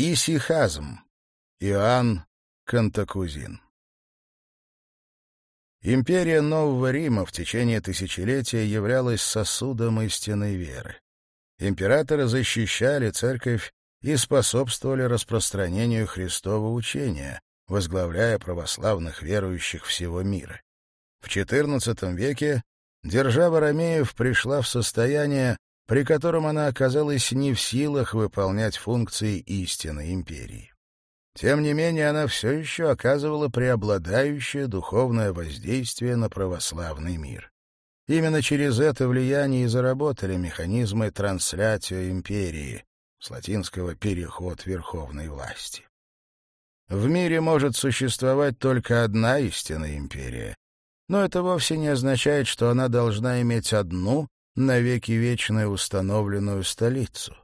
Исихазм. Иоанн Кантакузин. Империя Нового Рима в течение тысячелетия являлась сосудом истинной веры. Императоры защищали церковь и способствовали распространению Христового учения, возглавляя православных верующих всего мира. В XIV веке держава Ромеев пришла в состояние, при котором она оказалась не в силах выполнять функции истинной империи. Тем не менее, она все еще оказывала преобладающее духовное воздействие на православный мир. Именно через это влияние и заработали механизмы трансляции империи, с латинского «переход верховной власти». В мире может существовать только одна истинная империя, но это вовсе не означает, что она должна иметь одну навеки вечно установленную столицу.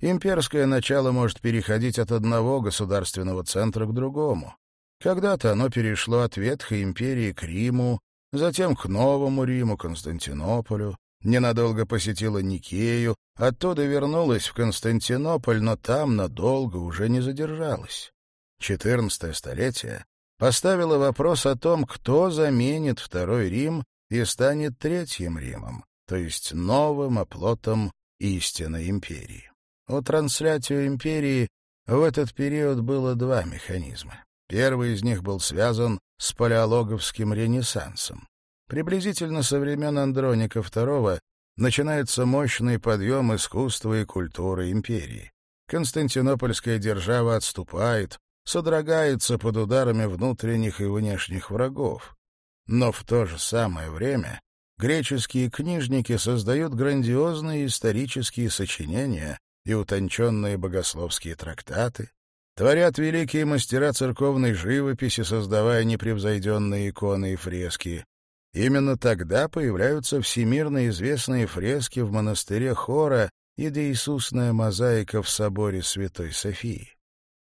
Имперское начало может переходить от одного государственного центра к другому. Когда-то оно перешло от Ветхой империи к Риму, затем к Новому Риму, Константинополю, ненадолго посетило Никею, оттуда вернулось в Константинополь, но там надолго уже не задержалось. XIV столетие поставило вопрос о том, кто заменит Второй Рим и станет Третьим Римом, то есть новым оплотом истинной империи. У транслятию империи в этот период было два механизма. Первый из них был связан с палеологовским ренессансом. Приблизительно со времен Андроника II начинается мощный подъем искусства и культуры империи. Константинопольская держава отступает, содрогается под ударами внутренних и внешних врагов. Но в то же самое время греческие книжники создают грандиозные исторические сочинения и утонченные богословские трактаты, творят великие мастера церковной живописи, создавая непревзойденные иконы и фрески. Именно тогда появляются всемирно известные фрески в монастыре Хора и деисусная мозаика в соборе Святой Софии.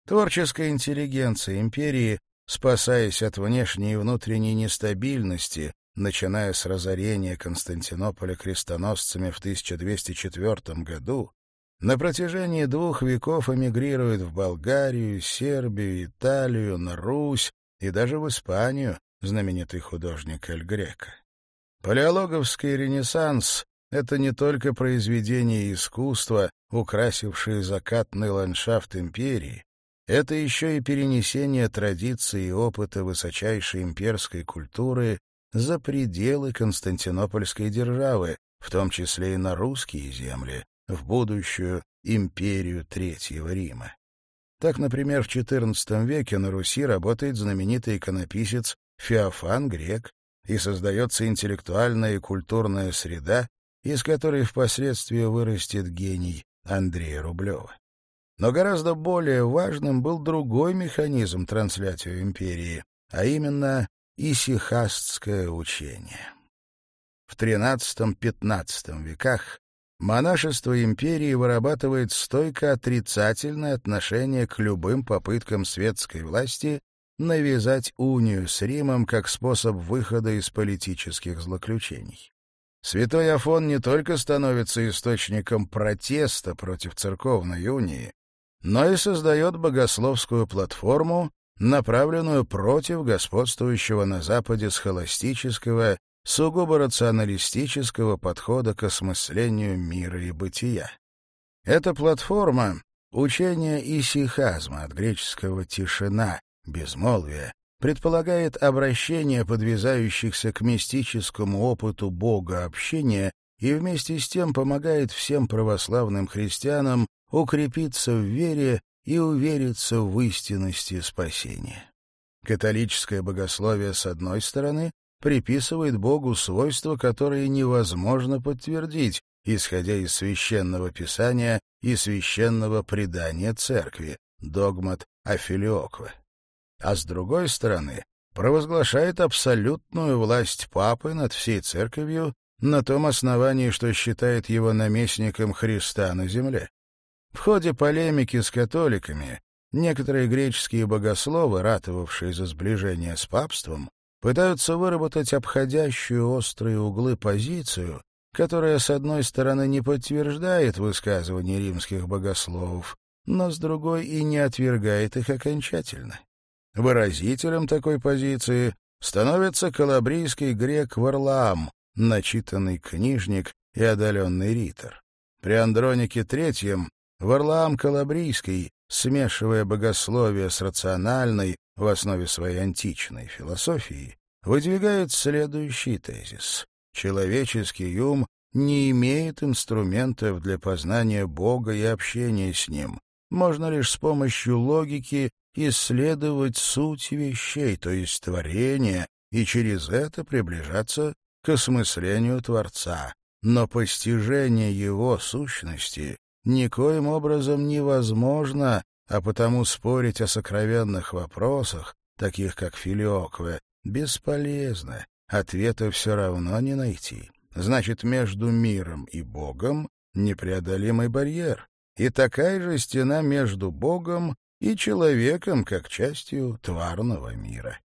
Творческая интеллигенция империи, спасаясь от внешней и внутренней нестабильности, начиная с разорения Константинополя крестоносцами в 1204 году, на протяжении двух веков эмигрирует в Болгарию, Сербию, Италию, на Русь и даже в Испанию знаменитый художник Эль Греко. Палеологовский ренессанс — это не только произведения искусства, украсившие закатный ландшафт империи, это еще и перенесение традиций и опыта высочайшей имперской культуры за пределы Константинопольской державы, в том числе и на русские земли, в будущую империю Третьего Рима. Так, например, в XIV веке на Руси работает знаменитый иконописец Феофан Грек, и создается интеллектуальная и культурная среда, из которой впоследствии вырастет гений Андрея Рублева. Но гораздо более важным был другой механизм трансляции империи, а именно Исихастское учение. В XIII-XV веках монашество империи вырабатывает стойко отрицательное отношение к любым попыткам светской власти навязать унию с Римом как способ выхода из политических злоключений. Святой Афон не только становится источником протеста против церковной унии, но и создает богословскую платформу, направленную против господствующего на Западе схоластического, сугубо рационалистического подхода к осмыслению мира и бытия. Эта платформа — учение исихазма от греческого «тишина», «безмолвие», предполагает обращение подвязающихся к мистическому опыту Бога общения и вместе с тем помогает всем православным христианам укрепиться в вере и увериться в истинности спасения. Католическое богословие, с одной стороны, приписывает Богу свойства, которые невозможно подтвердить, исходя из священного писания и священного предания церкви, догмат Афилиоквы. А с другой стороны, провозглашает абсолютную власть Папы над всей церковью на том основании, что считает его наместником Христа на земле. В ходе полемики с католиками некоторые греческие богословы, ратовавшие за сближение с папством, пытаются выработать обходящую острые углы позицию, которая, с одной стороны, не подтверждает высказывания римских богословов, но, с другой, и не отвергает их окончательно. Выразителем такой позиции становится калабрийский грек Варлаам, начитанный книжник и одаленный ритор. При Андронике III Варлаам Калабрийский, смешивая богословие с рациональной в основе своей античной философии, выдвигает следующий тезис. Человеческий ум не имеет инструментов для познания Бога и общения с Ним. Можно лишь с помощью логики исследовать суть вещей, то есть творения, и через это приближаться к осмыслению Творца. Но постижение его сущности никоим образом невозможно, а потому спорить о сокровенных вопросах, таких как филиокве, бесполезно, ответа все равно не найти. Значит, между миром и Богом непреодолимый барьер, и такая же стена между Богом и человеком, как частью тварного мира.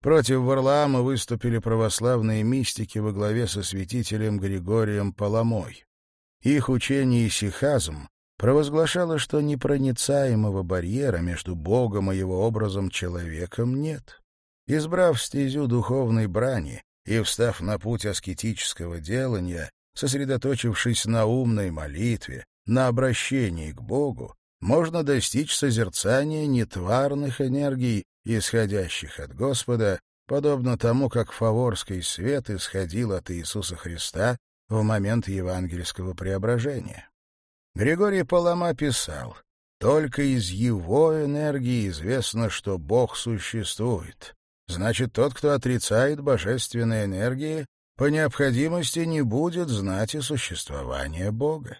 Против Варлаама выступили православные мистики во главе со святителем Григорием Паламой. Их учение сихазм провозглашало, что непроницаемого барьера между Богом и его образом человеком нет. Избрав стезю духовной брани и встав на путь аскетического делания, сосредоточившись на умной молитве, на обращении к Богу, можно достичь созерцания нетварных энергий, исходящих от Господа, подобно тому, как фаворский свет исходил от Иисуса Христа в момент евангельского преображения. Григорий Палама писал, «Только из его энергии известно, что Бог существует. Значит, тот, кто отрицает божественные энергии, по необходимости не будет знать и существования Бога.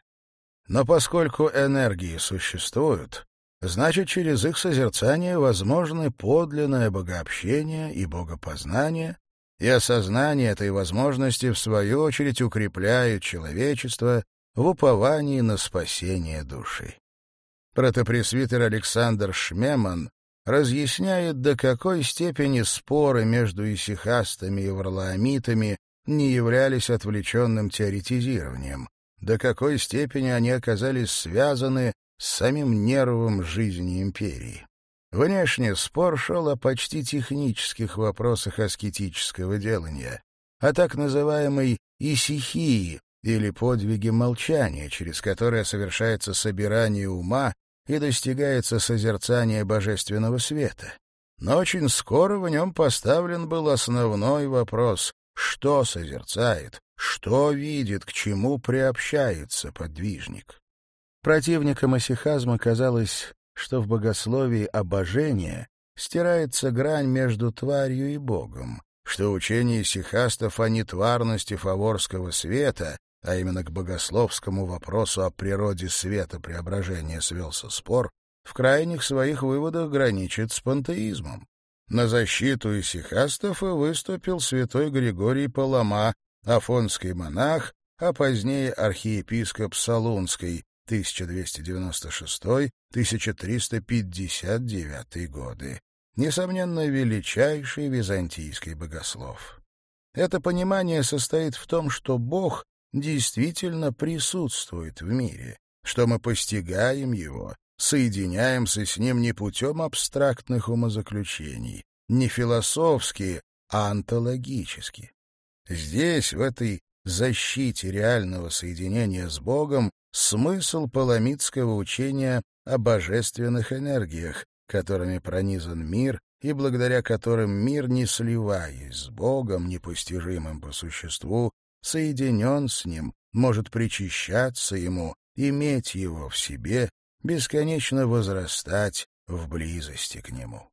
Но поскольку энергии существуют, значит, через их созерцание возможны подлинное богообщение и богопознание, и осознание этой возможности, в свою очередь, укрепляют человечество в уповании на спасение души. Протопресвитер Александр Шмеман разъясняет, до какой степени споры между исихастами и варлаамитами не являлись отвлеченным теоретизированием, до какой степени они оказались связаны с самим нервом жизни империи. Внешне спор шел о почти технических вопросах аскетического делания, о так называемой исихии или подвиге молчания, через которое совершается собирание ума и достигается созерцание божественного света. Но очень скоро в нем поставлен был основной вопрос «что созерцает?», «что видит?», «к чему приобщается подвижник?». Противникам осихазма казалось что в богословии обожения стирается грань между тварью и Богом, что учение сихастов о нетварности фаворского света, а именно к богословскому вопросу о природе света преображения свелся спор, в крайних своих выводах граничит с пантеизмом. На защиту исихастов и выступил святой Григорий Палама, афонский монах, а позднее архиепископ Солунский, 1296-1359 годы, несомненно, величайший византийский богослов. Это понимание состоит в том, что Бог действительно присутствует в мире, что мы постигаем Его, соединяемся с Ним не путем абстрактных умозаключений, не философски, а онтологически. Здесь, в этой защите реального соединения с Богом, смысл паламидского учения о божественных энергиях, которыми пронизан мир и благодаря которым мир, не сливаясь с Богом, непостижимым по существу, соединен с Ним, может причащаться Ему, иметь Его в себе, бесконечно возрастать в близости к Нему.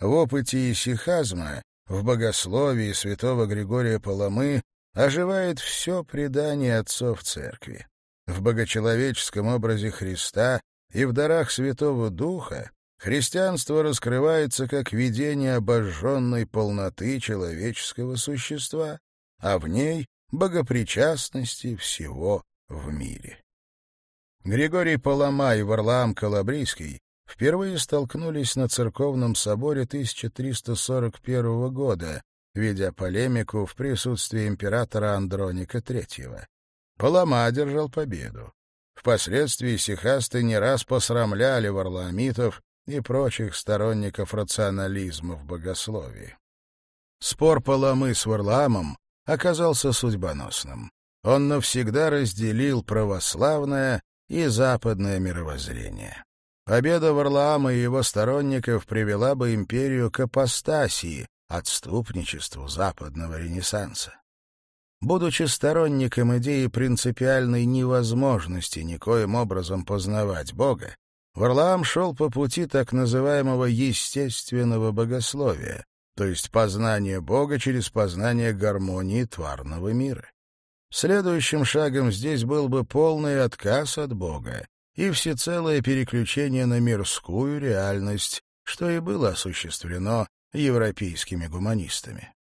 В опыте исихазма, в богословии святого Григория Паламы оживает все предание отцов церкви. В богочеловеческом образе Христа и в дарах Святого Духа христианство раскрывается как видение обожженной полноты человеческого существа, а в ней — богопричастности всего в мире. Григорий Палама и Варлаам Калабрийский впервые столкнулись на церковном соборе 1341 года, ведя полемику в присутствии императора Андроника III. Палама одержал победу. Впоследствии сихасты не раз посрамляли варламитов и прочих сторонников рационализма в богословии. Спор Паламы с Варламом оказался судьбоносным. Он навсегда разделил православное и западное мировоззрение. Победа Варлаама и его сторонников привела бы империю к апостасии, отступничеству западного ренессанса. Будучи сторонником идеи принципиальной невозможности никоим образом познавать Бога, Варлаам шел по пути так называемого естественного богословия, то есть познание Бога через познание гармонии тварного мира. Следующим шагом здесь был бы полный отказ от Бога и всецелое переключение на мирскую реальность, что и было осуществлено европейскими гуманистами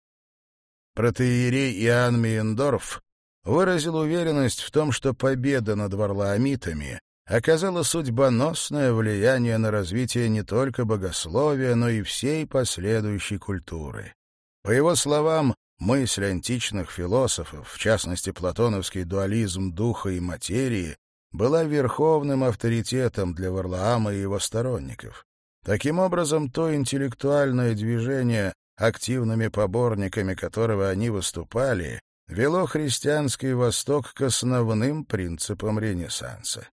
протеерей Иоанн Миендорф выразил уверенность в том, что победа над варлаамитами оказала судьбоносное влияние на развитие не только богословия, но и всей последующей культуры. По его словам, мысль античных философов, в частности платоновский дуализм духа и материи, была верховным авторитетом для Варлаама и его сторонников. Таким образом, то интеллектуальное движение, активными поборниками которого они выступали, вело христианский Восток к основным принципам Ренессанса.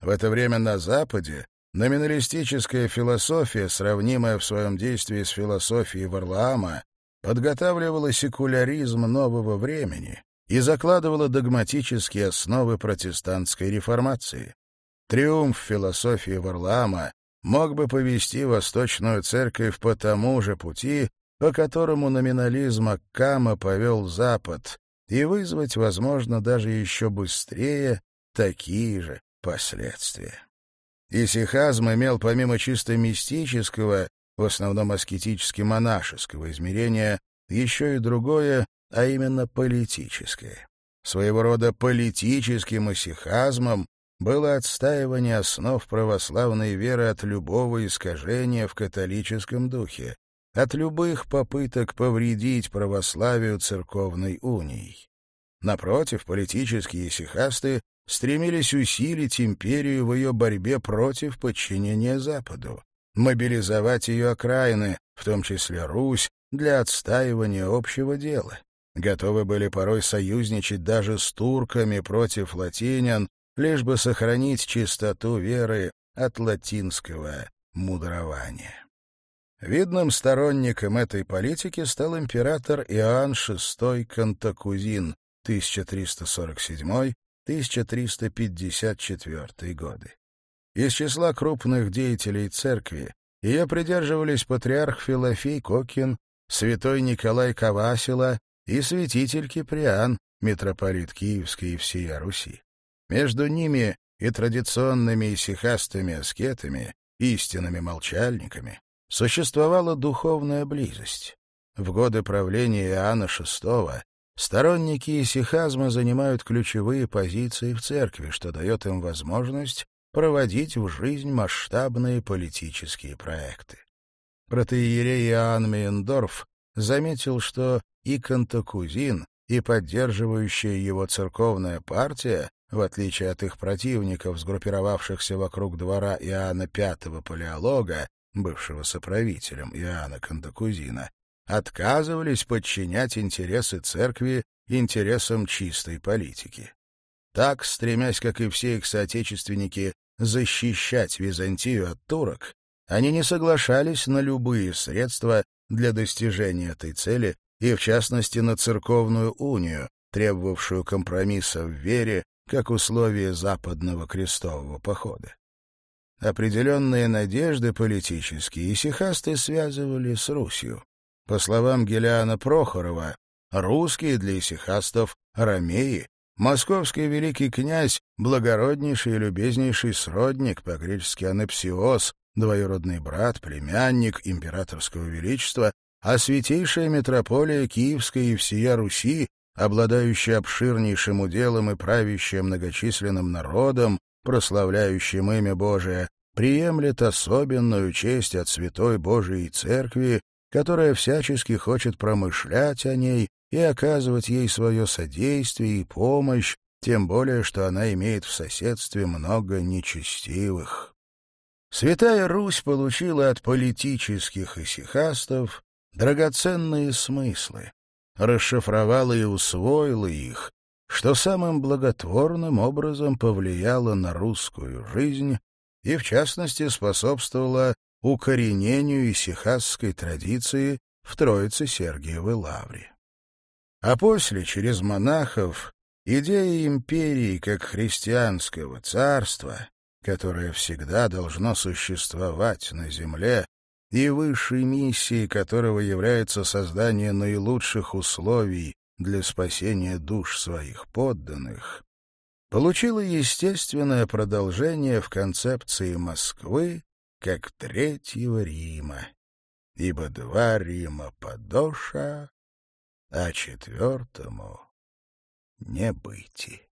В это время на Западе номиналистическая философия, сравнимая в своем действии с философией Варлаама, подготавливала секуляризм нового времени и закладывала догматические основы протестантской реформации. Триумф философии Варлаама мог бы повести Восточную Церковь по тому же пути, по которому номинализм Аккама повел Запад, и вызвать, возможно, даже еще быстрее такие же последствия. Исихазм имел помимо чисто мистического, в основном аскетически-монашеского измерения, еще и другое, а именно политическое. Своего рода политическим исихазмом было отстаивание основ православной веры от любого искажения в католическом духе, от любых попыток повредить православию церковной унии. Напротив, политические сихасты стремились усилить империю в ее борьбе против подчинения Западу, мобилизовать ее окраины, в том числе Русь, для отстаивания общего дела. Готовы были порой союзничать даже с турками против латинян, лишь бы сохранить чистоту веры от латинского мудрования. Видным сторонником этой политики стал император Иоанн VI Кантакузин 1347-1354 годы. Из числа крупных деятелей церкви ее придерживались патриарх Филофей Кокин, святой Николай Кавасила и святитель Киприан, митрополит Киевский и всея Руси. Между ними и традиционными исихастыми аскетами, истинными молчальниками, существовала духовная близость. В годы правления Иоанна VI сторонники исихазма занимают ключевые позиции в церкви, что дает им возможность проводить в жизнь масштабные политические проекты. Протеерей Иоанн Мейендорф заметил, что и Кантакузин, и поддерживающая его церковная партия, в отличие от их противников, сгруппировавшихся вокруг двора Иоанна V Палеолога, бывшего соправителем Иоанна Кантакузина, отказывались подчинять интересы церкви интересам чистой политики. Так, стремясь, как и все их соотечественники, защищать Византию от турок, они не соглашались на любые средства для достижения этой цели и, в частности, на церковную унию, требовавшую компромисса в вере как условие западного крестового похода. Определенные надежды политические сихасты связывали с Русью. По словам Гелиана Прохорова, русские для исихастов — ромеи, московский великий князь — благороднейший и любезнейший сродник, по-гречески анепсиос, двоюродный брат, племянник императорского величества, а святейшая митрополия Киевской и всея Руси, обладающая обширнейшим уделом и правящая многочисленным народом, прославляющим имя Божие, приемлет особенную честь от Святой Божией Церкви, которая всячески хочет промышлять о ней и оказывать ей свое содействие и помощь, тем более, что она имеет в соседстве много нечестивых. Святая Русь получила от политических исихастов драгоценные смыслы, расшифровала и усвоила их, что самым благотворным образом повлияло на русскую жизнь и, в частности, способствовало укоренению исихасской традиции в Троице Сергиевой Лавре. А после, через монахов, идея империи как христианского царства, которое всегда должно существовать на земле, и высшей миссией которого является создание наилучших условий для спасения душ своих подданных, получила естественное продолжение в концепции Москвы как Третьего Рима, ибо два Рима подоша, а четвертому не быти.